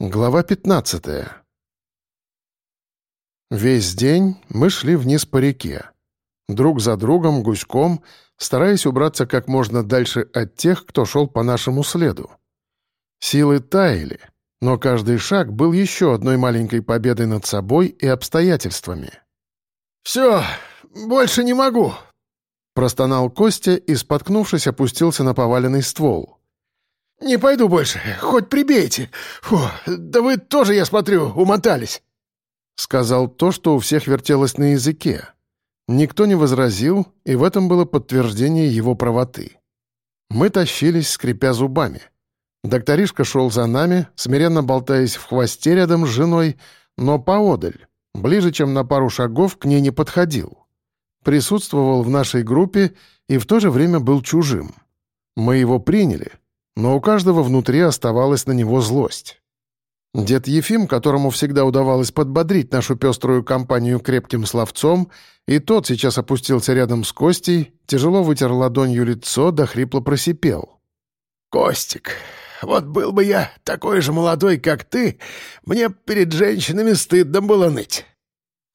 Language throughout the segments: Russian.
Глава 15 Весь день мы шли вниз по реке. Друг за другом, гуськом, стараясь убраться как можно дальше от тех, кто шел по нашему следу. Силы таяли, но каждый шаг был еще одной маленькой победой над собой и обстоятельствами. «Все, больше не могу!» Простонал Костя и, споткнувшись, опустился на поваленный ствол — «Не пойду больше, хоть прибейте. Фу, да вы тоже, я смотрю, умотались». Сказал то, что у всех вертелось на языке. Никто не возразил, и в этом было подтверждение его правоты. Мы тащились, скрипя зубами. Докторишка шел за нами, смиренно болтаясь в хвосте рядом с женой, но поодаль, ближе, чем на пару шагов, к ней не подходил. Присутствовал в нашей группе и в то же время был чужим. Мы его приняли — но у каждого внутри оставалась на него злость. Дед Ефим, которому всегда удавалось подбодрить нашу пеструю компанию крепким словцом, и тот сейчас опустился рядом с Костей, тяжело вытер ладонью лицо, да хрипло просипел. «Костик, вот был бы я такой же молодой, как ты, мне перед женщинами стыдно было ныть».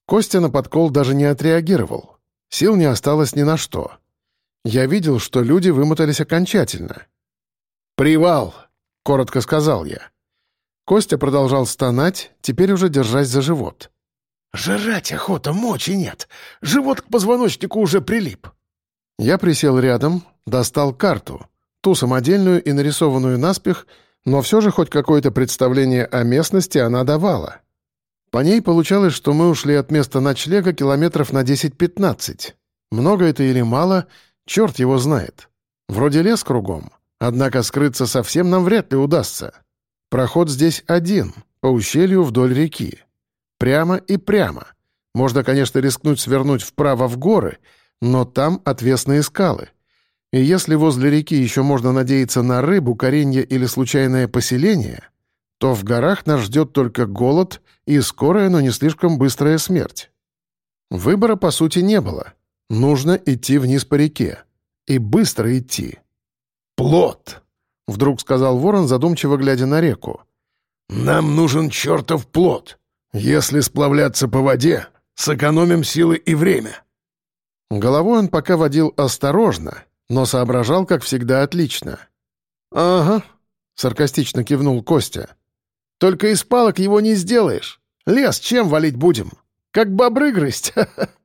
Костя на подкол даже не отреагировал. Сил не осталось ни на что. Я видел, что люди вымотались окончательно — «Привал!» — коротко сказал я. Костя продолжал стонать, теперь уже держась за живот. «Жрать охота, мочи нет. Живот к позвоночнику уже прилип». Я присел рядом, достал карту, ту самодельную и нарисованную наспех, но все же хоть какое-то представление о местности она давала. По ней получалось, что мы ушли от места ночлега километров на 10-15. Много это или мало, черт его знает. Вроде лес кругом, Однако скрыться совсем нам вряд ли удастся. Проход здесь один, по ущелью вдоль реки. Прямо и прямо. Можно, конечно, рискнуть свернуть вправо в горы, но там отвесные скалы. И если возле реки еще можно надеяться на рыбу, коренья или случайное поселение, то в горах нас ждет только голод и скорая, но не слишком быстрая смерть. Выбора, по сути, не было. Нужно идти вниз по реке. И быстро идти. «Плод!» — вдруг сказал ворон, задумчиво глядя на реку. «Нам нужен чертов плод. Если сплавляться по воде, сэкономим силы и время». Головой он пока водил осторожно, но соображал, как всегда, отлично. «Ага», — саркастично кивнул Костя. «Только из палок его не сделаешь. Лес чем валить будем? Как бобры грызть?»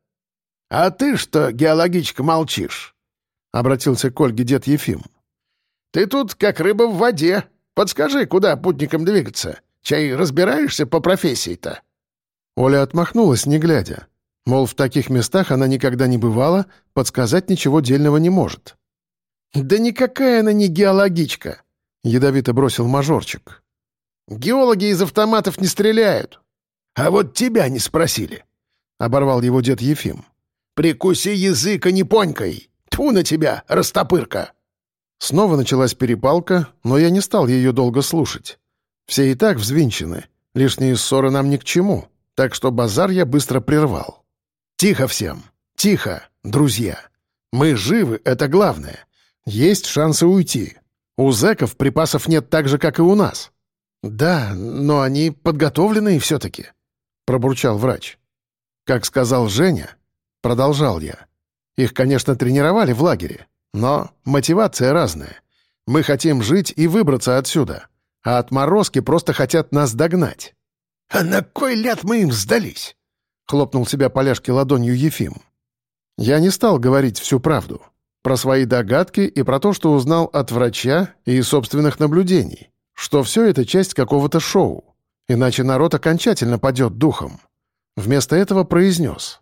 «А ты что, геологичка, молчишь?» — обратился к Ольге дед Ефим. Ты тут как рыба в воде. Подскажи, куда путникам двигаться? Чай разбираешься по профессии-то?» Оля отмахнулась, не глядя. Мол, в таких местах она никогда не бывала, подсказать ничего дельного не может. «Да никакая она не геологичка», — ядовито бросил мажорчик. «Геологи из автоматов не стреляют. А вот тебя не спросили», — оборвал его дед Ефим. «Прикуси язык, а не! Тьфу на тебя, растопырка!» Снова началась перепалка, но я не стал ее долго слушать. Все и так взвинчены, лишние ссоры нам ни к чему, так что базар я быстро прервал. «Тихо всем! Тихо, друзья! Мы живы, это главное. Есть шансы уйти. У зэков припасов нет так же, как и у нас». «Да, но они подготовленные все-таки», — пробурчал врач. «Как сказал Женя», — продолжал я, — «их, конечно, тренировали в лагере, но мотивация разная. Мы хотим жить и выбраться отсюда, а отморозки просто хотят нас догнать». «А на кой ляд мы им сдались?» — хлопнул себя поляшки ладонью Ефим. Я не стал говорить всю правду. Про свои догадки и про то, что узнал от врача и собственных наблюдений, что все это часть какого-то шоу, иначе народ окончательно падет духом. Вместо этого произнес.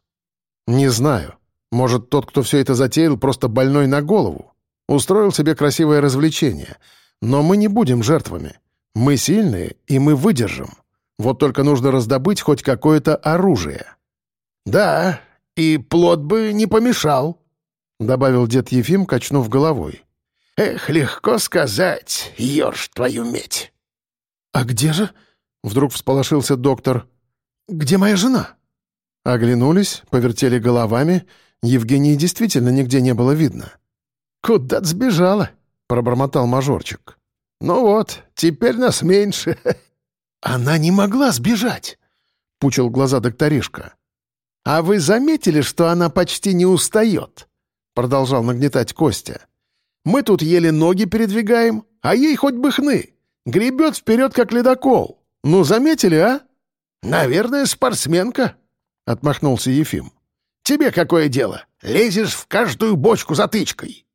«Не знаю. Может, тот, кто все это затеял, просто больной на голову? Устроил себе красивое развлечение. Но мы не будем жертвами. Мы сильные, и мы выдержим. Вот только нужно раздобыть хоть какое-то оружие». «Да, и плод бы не помешал», — добавил дед Ефим, качнув головой. «Эх, легко сказать, ешь твою медь». «А где же?» — вдруг всполошился доктор. «Где моя жена?» Оглянулись, повертели головами — Евгении действительно нигде не было видно. «Куда-то сбежала», — пробормотал мажорчик. «Ну вот, теперь нас меньше». «Она не могла сбежать!» — пучил глаза докторишка. «А вы заметили, что она почти не устает?» — продолжал нагнетать Костя. «Мы тут еле ноги передвигаем, а ей хоть бы хны. Гребет вперед, как ледокол. Ну, заметили, а?» «Наверное, спортсменка», — отмахнулся Ефим. «Тебе какое дело? Лезешь в каждую бочку затычкой».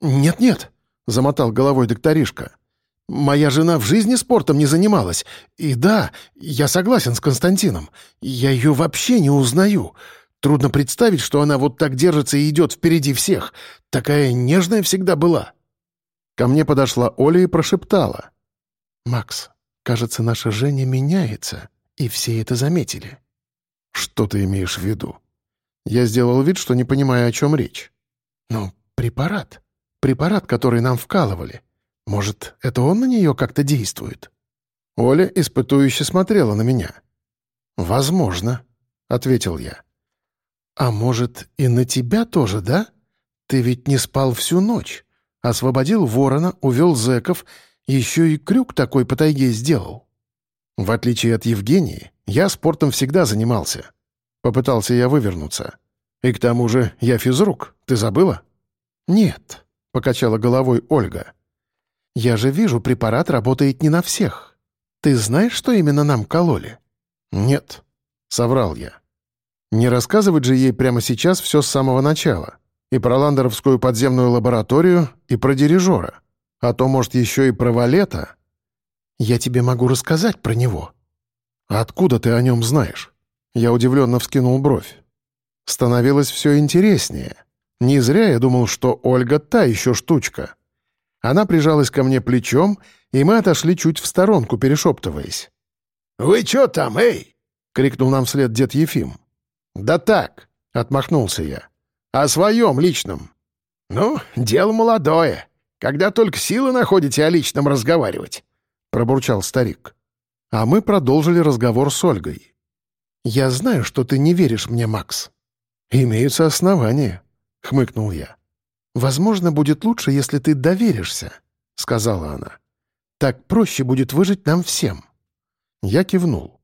«Нет-нет», — замотал головой докторишка. «Моя жена в жизни спортом не занималась. И да, я согласен с Константином. Я ее вообще не узнаю. Трудно представить, что она вот так держится и идет впереди всех. Такая нежная всегда была». Ко мне подошла Оля и прошептала. «Макс, кажется, наша Женя меняется, и все это заметили». «Что ты имеешь в виду?» Я сделал вид, что не понимаю, о чем речь. «Ну, препарат. Препарат, который нам вкалывали. Может, это он на нее как-то действует?» Оля испытующе смотрела на меня. «Возможно», — ответил я. «А может, и на тебя тоже, да? Ты ведь не спал всю ночь. Освободил ворона, увел зэков, еще и крюк такой по тайге сделал». В отличие от Евгении, я спортом всегда занимался. Попытался я вывернуться. «И к тому же я физрук, ты забыла?» «Нет», — покачала головой Ольга. «Я же вижу, препарат работает не на всех. Ты знаешь, что именно нам кололи?» «Нет», — соврал я. Не рассказывать же ей прямо сейчас все с самого начала. И про ландеровскую подземную лабораторию, и про дирижера. А то, может, еще и про Валета. Я тебе могу рассказать про него. Откуда ты о нем знаешь? Я удивленно вскинул бровь. Становилось все интереснее. Не зря я думал, что Ольга та еще штучка. Она прижалась ко мне плечом, и мы отошли чуть в сторонку, перешептываясь. «Вы че там, эй?» — крикнул нам вслед дед Ефим. «Да так», — отмахнулся я. «О своем личном». «Ну, дело молодое. Когда только силы находите о личном разговаривать», — пробурчал старик. А мы продолжили разговор с Ольгой. «Я знаю, что ты не веришь мне, Макс». «Имеются основания», — хмыкнул я. «Возможно, будет лучше, если ты доверишься», — сказала она. «Так проще будет выжить нам всем». Я кивнул.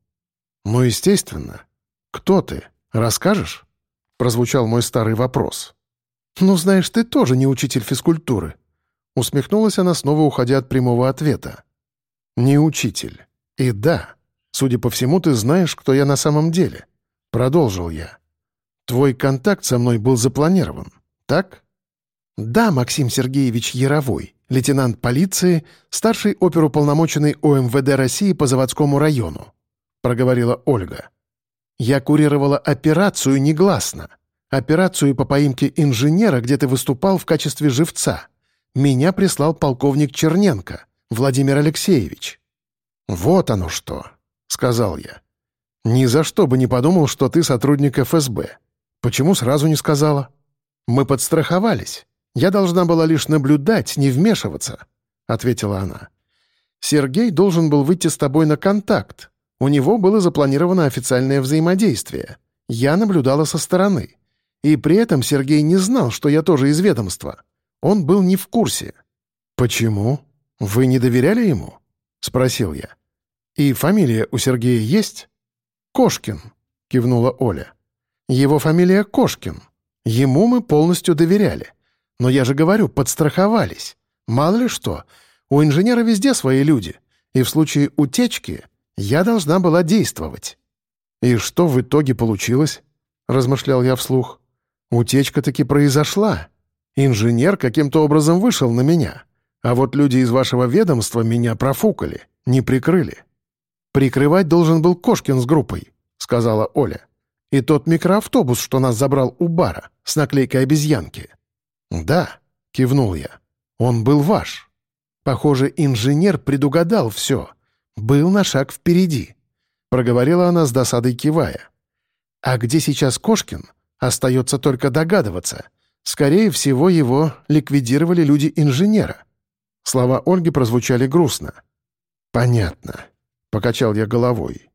«Ну, естественно. Кто ты? Расскажешь?» — прозвучал мой старый вопрос. «Ну, знаешь, ты тоже не учитель физкультуры», — усмехнулась она, снова уходя от прямого ответа. «Не учитель. И да, судя по всему, ты знаешь, кто я на самом деле», — продолжил я. «Твой контакт со мной был запланирован, так?» «Да, Максим Сергеевич Яровой, лейтенант полиции, старший оперуполномоченный ОМВД России по заводскому району», — проговорила Ольга. Я курировала операцию негласно. Операцию по поимке инженера, где ты выступал в качестве живца. Меня прислал полковник Черненко, Владимир Алексеевич». «Вот оно что», — сказал я. «Ни за что бы не подумал, что ты сотрудник ФСБ. Почему сразу не сказала?» «Мы подстраховались. Я должна была лишь наблюдать, не вмешиваться», — ответила она. «Сергей должен был выйти с тобой на контакт, у него было запланировано официальное взаимодействие. Я наблюдала со стороны. И при этом Сергей не знал, что я тоже из ведомства. Он был не в курсе. «Почему? Вы не доверяли ему?» — спросил я. «И фамилия у Сергея есть?» «Кошкин», — кивнула Оля. «Его фамилия Кошкин. Ему мы полностью доверяли. Но я же говорю, подстраховались. Мало ли что, у инженера везде свои люди. И в случае утечки я должна была действовать. «И что в итоге получилось?» — размышлял я вслух. «Утечка таки произошла. Инженер каким-то образом вышел на меня. А вот люди из вашего ведомства меня профукали, не прикрыли». «Прикрывать должен был Кошкин с группой», — сказала Оля. «И тот микроавтобус, что нас забрал у бара, с наклейкой обезьянки». «Да», — кивнул я. «Он был ваш. Похоже, инженер предугадал все. «Был на шаг впереди», — проговорила она с досадой кивая. «А где сейчас Кошкин? Остается только догадываться. Скорее всего, его ликвидировали люди инженера». Слова Ольги прозвучали грустно. «Понятно», — покачал я головой.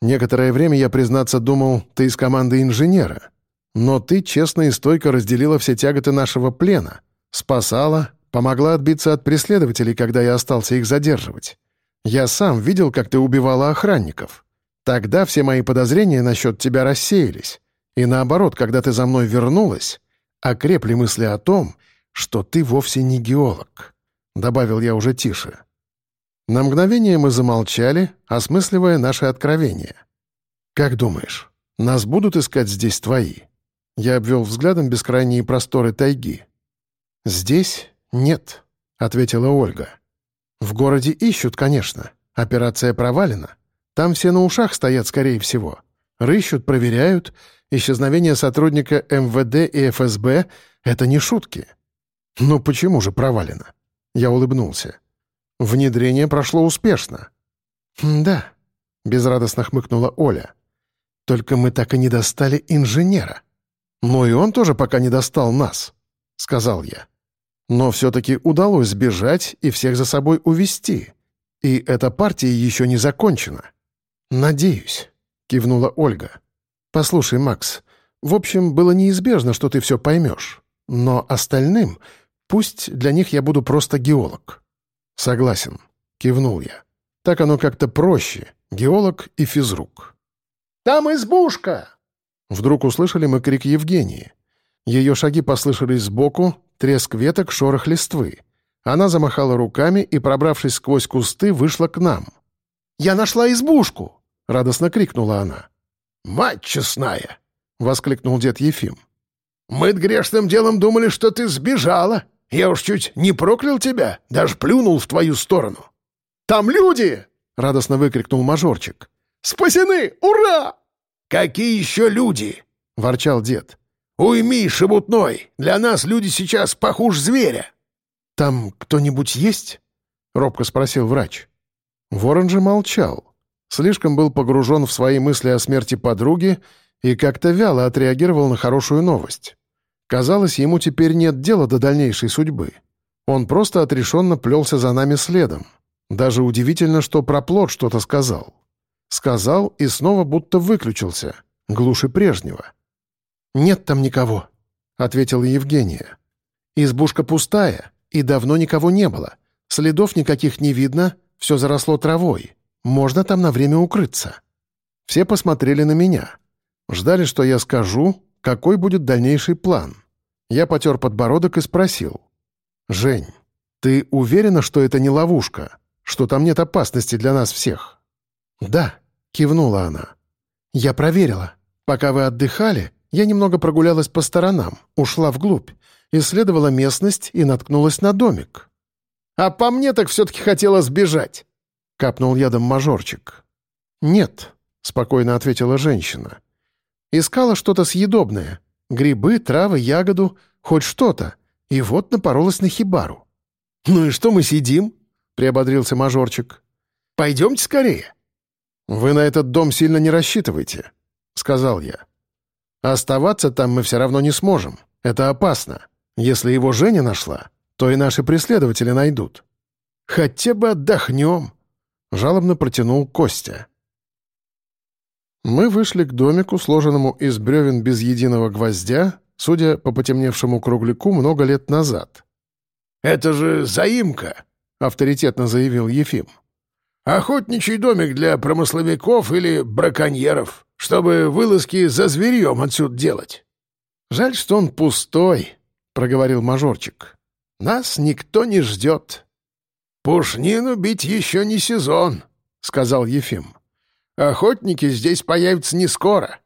«Некоторое время я, признаться, думал, ты из команды инженера. Но ты честно и стойко разделила все тяготы нашего плена, спасала, помогла отбиться от преследователей, когда я остался их задерживать. Я сам видел, как ты убивала охранников. Тогда все мои подозрения насчет тебя рассеялись. И наоборот, когда ты за мной вернулась, окрепли мысли о том, что ты вовсе не геолог», — добавил я уже тише. На мгновение мы замолчали, осмысливая наше откровение. «Как думаешь, нас будут искать здесь твои?» Я обвел взглядом бескрайние просторы тайги. «Здесь нет», — ответила Ольга. «В городе ищут, конечно. Операция провалена. Там все на ушах стоят, скорее всего. Рыщут, проверяют. Исчезновение сотрудника МВД и ФСБ — это не шутки». «Ну почему же провалено?» Я улыбнулся. Внедрение прошло успешно. «Да», — безрадостно хмыкнула Оля. «Только мы так и не достали инженера». «Ну и он тоже пока не достал нас», — сказал я. «Но все-таки удалось сбежать и всех за собой увести. И эта партия еще не закончена». «Надеюсь», — кивнула Ольга. «Послушай, Макс, в общем, было неизбежно, что ты все поймешь. Но остальным, пусть для них я буду просто геолог». «Согласен», — кивнул я. «Так оно как-то проще. Геолог и физрук». «Там избушка!» Вдруг услышали мы крик Евгении. Ее шаги послышались сбоку, треск веток, шорох листвы. Она замахала руками и, пробравшись сквозь кусты, вышла к нам. «Я нашла избушку!» — радостно крикнула она. «Мать честная!» — воскликнул дед Ефим. «Мы грешным делом думали, что ты сбежала!» Я уж чуть не проклял тебя, даже плюнул в твою сторону. «Там люди!» — радостно выкрикнул мажорчик. «Спасены! Ура!» «Какие еще люди?» — ворчал дед. «Уйми, шебутной! Для нас люди сейчас похуже зверя!» «Там кто-нибудь есть?» — робко спросил врач. Ворон же молчал. Слишком был погружен в свои мысли о смерти подруги и как-то вяло отреагировал на хорошую новость. Казалось, ему теперь нет дела до дальнейшей судьбы. Он просто отрешенно плелся за нами следом. Даже удивительно, что про плод что-то сказал. Сказал и снова будто выключился, глуше прежнего. «Нет там никого», — ответила Евгения. «Избушка пустая, и давно никого не было. Следов никаких не видно, все заросло травой. Можно там на время укрыться». Все посмотрели на меня. Ждали, что я скажу, какой будет дальнейший план. Я потер подбородок и спросил. «Жень, ты уверена, что это не ловушка? Что там нет опасности для нас всех?» «Да», — кивнула она. «Я проверила. Пока вы отдыхали, я немного прогулялась по сторонам, ушла вглубь, исследовала местность и наткнулась на домик». «А по мне так все-таки хотела сбежать», — капнул ядом мажорчик. «Нет», — спокойно ответила женщина. Искала что-то съедобное. Грибы, травы, ягоду, хоть что-то. И вот напоролась на хибару. «Ну и что мы сидим?» — приободрился мажорчик. «Пойдемте скорее». «Вы на этот дом сильно не рассчитывайте», — сказал я. «Оставаться там мы все равно не сможем. Это опасно. Если его Женя нашла, то и наши преследователи найдут». «Хотя бы отдохнем», — жалобно протянул Костя. Мы вышли к домику, сложенному из бревен без единого гвоздя, судя по потемневшему кругляку, много лет назад. «Это же заимка», — авторитетно заявил Ефим. «Охотничий домик для промысловиков или браконьеров, чтобы вылазки за зверьем отсюда делать». «Жаль, что он пустой», — проговорил мажорчик. «Нас никто не ждет». «Пушнину бить еще не сезон», — сказал Ефим. Охотники здесь появятся не скоро».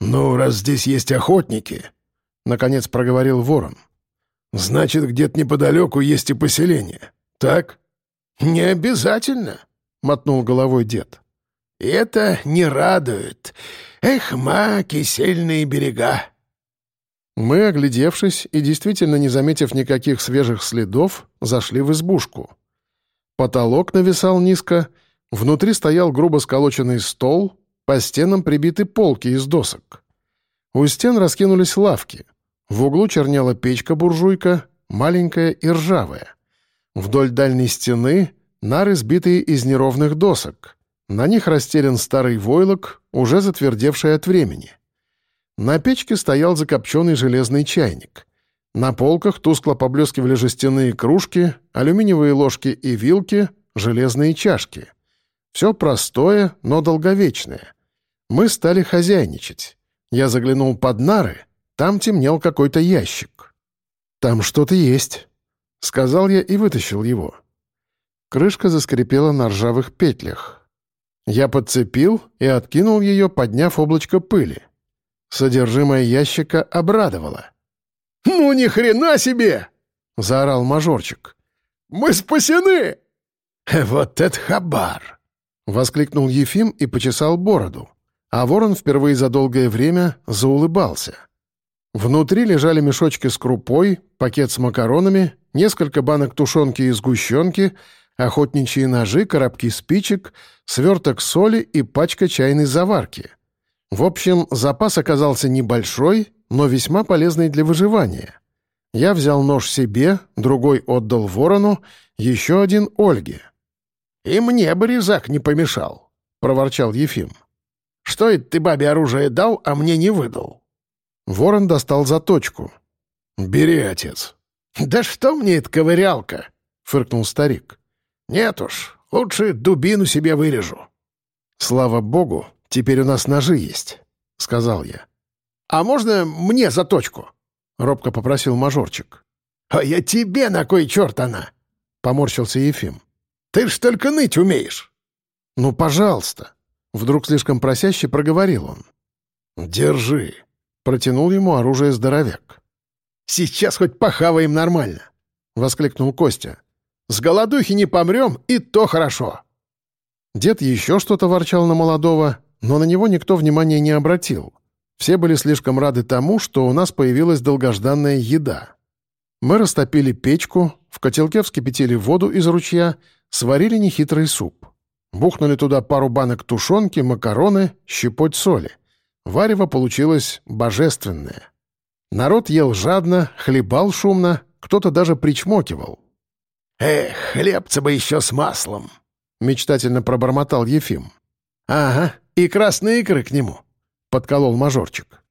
«Ну, раз здесь есть охотники», — наконец проговорил ворон, «значит, где-то неподалеку есть и поселение, так?» «Не обязательно», — мотнул головой дед. «Это не радует. Эх, ма, кисельные берега». Мы, оглядевшись и действительно не заметив никаких свежих следов, зашли в избушку. Потолок нависал низко — Внутри стоял грубо сколоченный стол, по стенам прибиты полки из досок. У стен раскинулись лавки. В углу чернела печка-буржуйка, маленькая и ржавая. Вдоль дальней стены — нары, сбитые из неровных досок. На них расстелен старый войлок, уже затвердевший от времени. На печке стоял закопченный железный чайник. На полках тускло поблескивали жестяные кружки, алюминиевые ложки и вилки, железные чашки. Все простое, но долговечное. Мы стали хозяйничать. Я заглянул под нары, там темнел какой-то ящик. «Там что-то есть», — сказал я и вытащил его. Крышка заскрипела на ржавых петлях. Я подцепил и откинул ее, подняв облачко пыли. Содержимое ящика обрадовало. «Ну ни хрена себе!» — заорал мажорчик. «Мы спасены!» «Вот это хабар!» — воскликнул Ефим и почесал бороду. А ворон впервые за долгое время заулыбался. Внутри лежали мешочки с крупой, пакет с макаронами, несколько банок тушенки и сгущенки, охотничьи ножи, коробки спичек, сверток соли и пачка чайной заварки. В общем, запас оказался небольшой, но весьма полезный для выживания. Я взял нож себе, другой отдал ворону, еще один Ольге. «И мне бы резак не помешал», — проворчал Ефим. «Что это ты бабе оружие дал, а мне не выдал?» Ворон достал заточку. «Бери, отец». «Да что мне эта ковырялка?» — фыркнул старик. «Нет уж, лучше дубину себе вырежу». «Слава богу, теперь у нас ножи есть», — сказал я. «А можно мне заточку?» — робко попросил мажорчик. «А я тебе на кой черт она?» — поморщился Ефим. «Ты ж только ныть умеешь». «Ну, пожалуйста», — вдруг слишком просяще проговорил он. «Держи», — протянул ему оружие здоровяк. «Сейчас хоть похаваем нормально», — воскликнул Костя. С голодухи не помрем, и то хорошо». Дед еще что-то ворчал на молодого, но на него никто внимания не обратил. Все были слишком рады тому, что у нас появилась долгожданная еда. Мы растопили печку, в котелке вскипятили воду из ручья, сварили нехитрый суп. Бухнули туда пару банок тушенки, макароны, щепоть соли. Варево получилось божественное. Народ ел жадно, хлебал шумно, кто-то даже причмокивал. «Эх, хлебца бы еще с маслом!» — мечтательно пробормотал Ефим. «Ага, и красные икры к нему», — подколол мажорчик.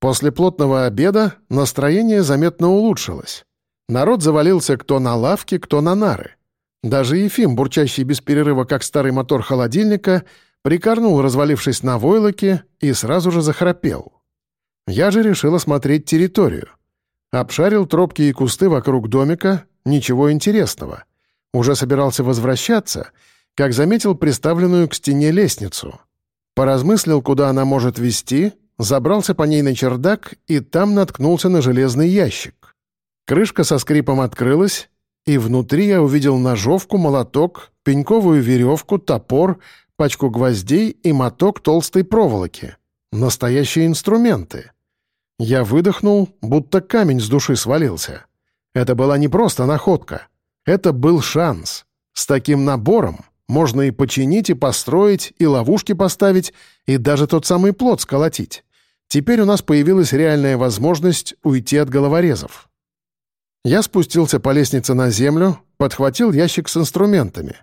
После плотного обеда настроение заметно улучшилось. Народ завалился кто на лавке, кто на нары. Даже Ефим, бурчащий без перерыва, как старый мотор холодильника, прикорнул, развалившись на войлоке, и сразу же захрапел. Я же решил осмотреть территорию. Обшарил тропки и кусты вокруг домика, Ничего интересного. Уже собирался возвращаться, как заметил приставленную к стене лестницу. Поразмыслил, куда она может вести, забрался по ней на чердак и там наткнулся на железный ящик. Крышка со скрипом открылась, и внутри я увидел ножовку, молоток, пеньковую веревку, топор, пачку гвоздей и моток толстой проволоки. Настоящие инструменты. Я выдохнул, будто камень с души свалился. Это была не просто находка. Это был шанс. С таким набором можно и починить, и построить, и ловушки поставить, и даже тот самый плод сколотить. Теперь у нас появилась реальная возможность уйти от головорезов. Я спустился по лестнице на землю, подхватил ящик с инструментами.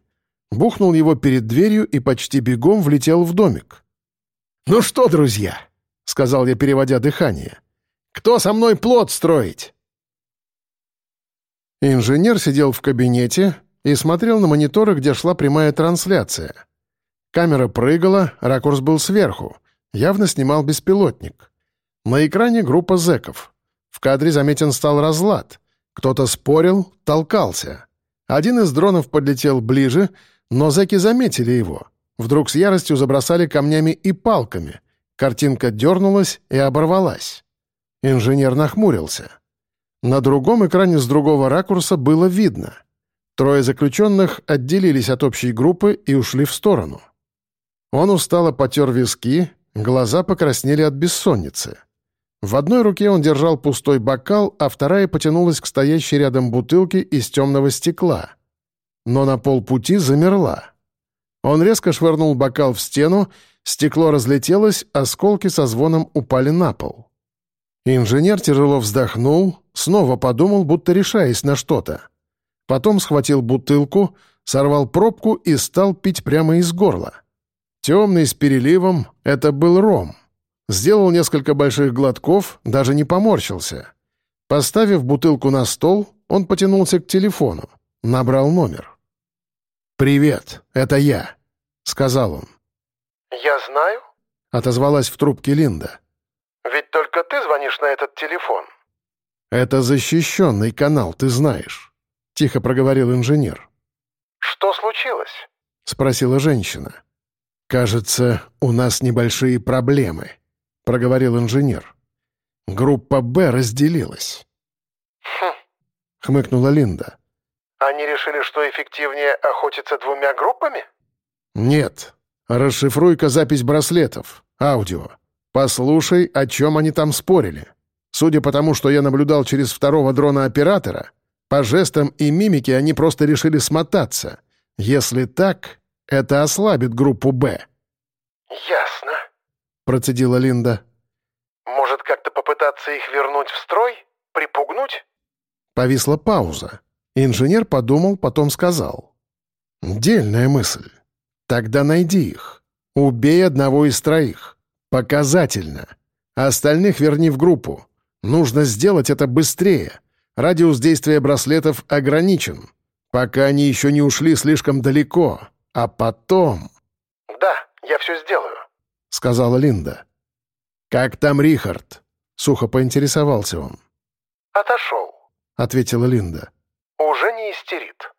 Бухнул его перед дверью и почти бегом влетел в домик. «Ну что, друзья?» — сказал я, переводя дыхание. «Кто со мной плод строить?» Инженер сидел в кабинете и смотрел на мониторы, где шла прямая трансляция. Камера прыгала, ракурс был сверху. Явно снимал беспилотник. На экране группа зэков. В кадре заметен стал разлад. Кто-то спорил, толкался. Один из дронов подлетел ближе, но зэки заметили его. Вдруг с яростью забросали камнями и палками. Картинка дернулась и оборвалась. Инженер нахмурился. На другом экране с другого ракурса было видно. Трое заключенных отделились от общей группы и ушли в сторону. Он устало потер виски, глаза покраснели от бессонницы. В одной руке он держал пустой бокал, а вторая потянулась к стоящей рядом бутылке из темного стекла. Но на полпути замерла. Он резко швырнул бокал в стену, стекло разлетелось, осколки со звоном упали на пол. Инженер тяжело вздохнул, снова подумал, будто решаясь на что-то. Потом схватил бутылку, сорвал пробку и стал пить прямо из горла. Темный с переливом — это был ром. Сделал несколько больших глотков, даже не поморщился. Поставив бутылку на стол, он потянулся к телефону, набрал номер. «Привет, это я», — сказал он. «Я знаю», — отозвалась в трубке Линда. «Ведь только ты звонишь на этот телефон». «Это защищенный канал, ты знаешь», — тихо проговорил инженер. «Что случилось?» — спросила женщина. «Кажется, у нас небольшие проблемы», — проговорил инженер. «Группа «Б» разделилась». «Хм», — хмыкнула Линда. «Они решили, что эффективнее охотиться двумя группами?» «Нет. Расшифруй-ка запись браслетов. Аудио. Послушай, о чем они там спорили. Судя по тому, что я наблюдал через второго дрона-оператора, по жестам и мимике они просто решили смотаться. Если так, это ослабит группу «Б». «Ясно», — процедила Линда. «Может, как-то попытаться их вернуть в строй? Припугнуть?» Повисла пауза. Инженер подумал, потом сказал. «Дельная мысль. Тогда найди их. Убей одного из троих. Показательно. Остальных верни в группу. Нужно сделать это быстрее. Радиус действия браслетов ограничен. Пока они еще не ушли слишком далеко. А потом... «Да, я все сделаю», — сказала Линда. «Как там Рихард?» — сухо поинтересовался он. «Отошел», — ответила Линда. «Уже не истерит».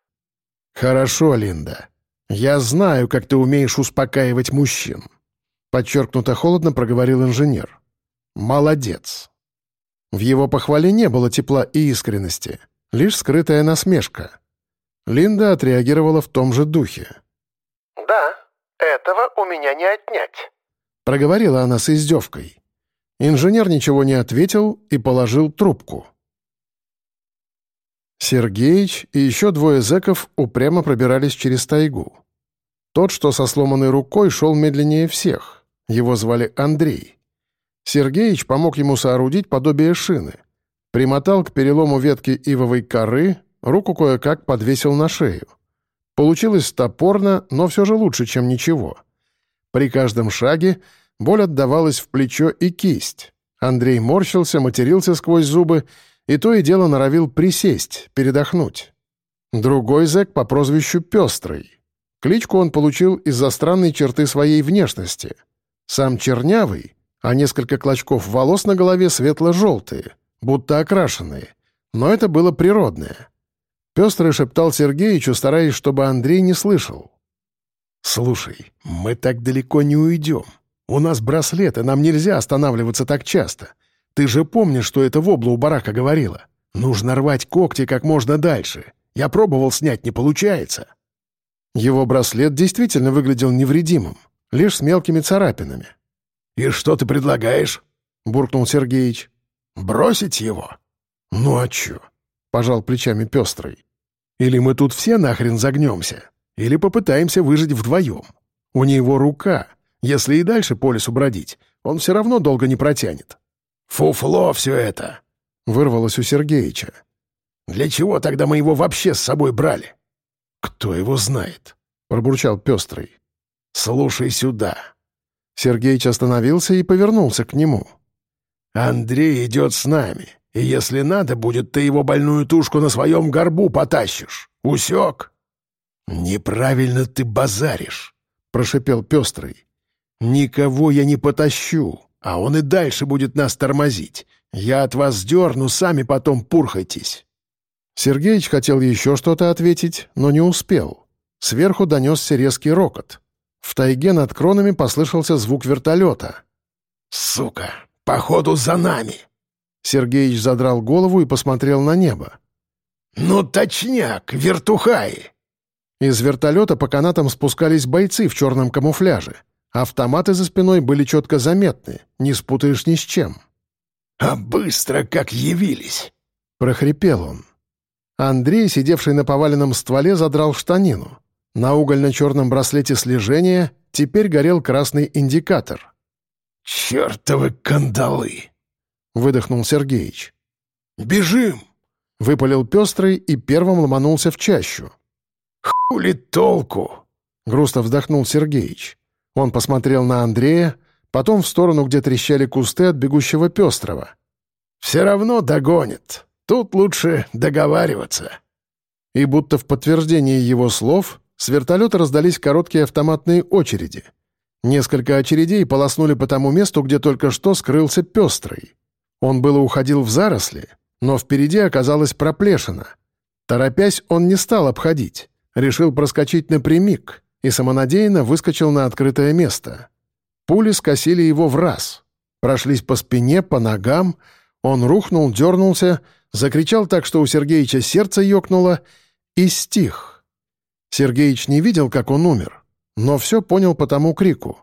«Хорошо, Линда. Я знаю, как ты умеешь успокаивать мужчин», — подчеркнуто холодно проговорил инженер. «Молодец». В его похвале не было тепла и искренности, лишь скрытая насмешка. Линда отреагировала в том же духе. «Да, этого у меня не отнять», — проговорила она с издевкой. Инженер ничего не ответил и положил трубку. Сергеич и еще двое зэков упрямо пробирались через тайгу. Тот, что со сломанной рукой, шел медленнее всех. Его звали Андрей. Сергеич помог ему соорудить подобие шины. Примотал к перелому ветки ивовой коры, руку кое-как подвесил на шею. Получилось топорно, но все же лучше, чем ничего. При каждом шаге боль отдавалась в плечо и кисть. Андрей морщился, матерился сквозь зубы и то и дело норовил присесть, передохнуть. Другой зэк по прозвищу Пестрый. Кличку он получил из-за странной черты своей внешности. Сам чернявый, а несколько клочков волос на голове светло-желтые, будто окрашенные. Но это было природное. Пестрый шептал Сергеичу, стараясь, чтобы Андрей не слышал. «Слушай, мы так далеко не уйдем. У нас браслеты, нам нельзя останавливаться так часто. Ты же помнишь, что это вобла у барака говорила? Нужно рвать когти как можно дальше. Я пробовал снять, не получается». Его браслет действительно выглядел невредимым, лишь с мелкими царапинами. «И что ты предлагаешь?» — буркнул Сергеич. «Бросить его?» «Ну а чё?» — пожал плечами пестрый. «Или мы тут все нахрен загнемся, или попытаемся выжить вдвоем. У него рука. Если и дальше по лесу бродить, он все равно долго не протянет». «Фуфло все это!» — вырвалось у Сергеича. «Для чего тогда мы его вообще с собой брали?» «Кто его знает?» — пробурчал пестрый. «Слушай сюда. Сергеич остановился и повернулся к нему. «Андрей идет с нами, и если надо будет, ты его больную тушку на своем горбу потащишь. Усек?» «Неправильно ты базаришь», — прошипел Пестрый. «Никого я не потащу, а он и дальше будет нас тормозить. Я от вас сдерну, сами потом пурхайтесь». Сергеич хотел еще что-то ответить, но не успел. Сверху донесся резкий рокот. В тайге над кронами послышался звук вертолета. «Сука! Походу, за нами!» Сергеич задрал голову и посмотрел на небо. «Ну, точняк! Вертухаи!» Из вертолета по канатам спускались бойцы в черном камуфляже. Автоматы за спиной были четко заметны, не спутаешь ни с чем. «А быстро как явились!» — прохрипел он. Андрей, сидевший на поваленном стволе, задрал штанину. На угольно-черном браслете слежения теперь горел красный индикатор. «Чертовы кандалы!» — выдохнул Сергеич. «Бежим!» — выпалил пестрый и первым ломанулся в чащу. «Хули толку?» — грустно вздохнул Сергеич. Он посмотрел на Андрея, потом в сторону, где трещали кусты от бегущего пестрого. «Все равно догонит. Тут лучше договариваться». И будто в подтверждение его слов с вертолета раздались короткие автоматные очереди. Несколько очередей полоснули по тому месту, где только что скрылся пестрый. Он было уходил в заросли, но впереди оказалась проплешина. Торопясь, он не стал обходить, решил проскочить напрямик и самонадеянно выскочил на открытое место. Пули скосили его в раз, прошлись по спине, по ногам, он рухнул, дернулся, закричал так, что у Сергеича сердце ёкнуло, и стих. Сергеич не видел, как он умер, но все понял по тому крику.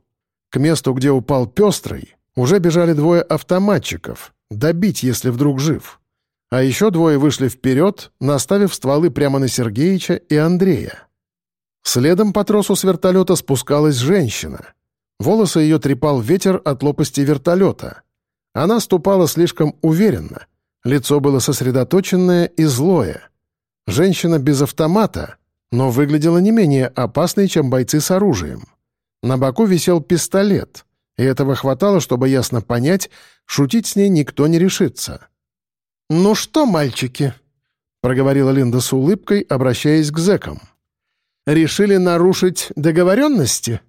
К месту, где упал пестрый, уже бежали двое автоматчиков, добить, если вдруг жив. А еще двое вышли вперед, наставив стволы прямо на Сергеича и Андрея. Следом по тросу с вертолета спускалась женщина. Волосы ее трепал ветер от лопасти вертолета. Она ступала слишком уверенно. Лицо было сосредоточенное и злое. Женщина без автомата, но выглядела не менее опасной, чем бойцы с оружием. На боку висел пистолет, и этого хватало, чтобы ясно понять, шутить с ней никто не решится. «Ну что, мальчики?» — проговорила Линда с улыбкой, обращаясь к зэкам. «Решили нарушить договоренности?»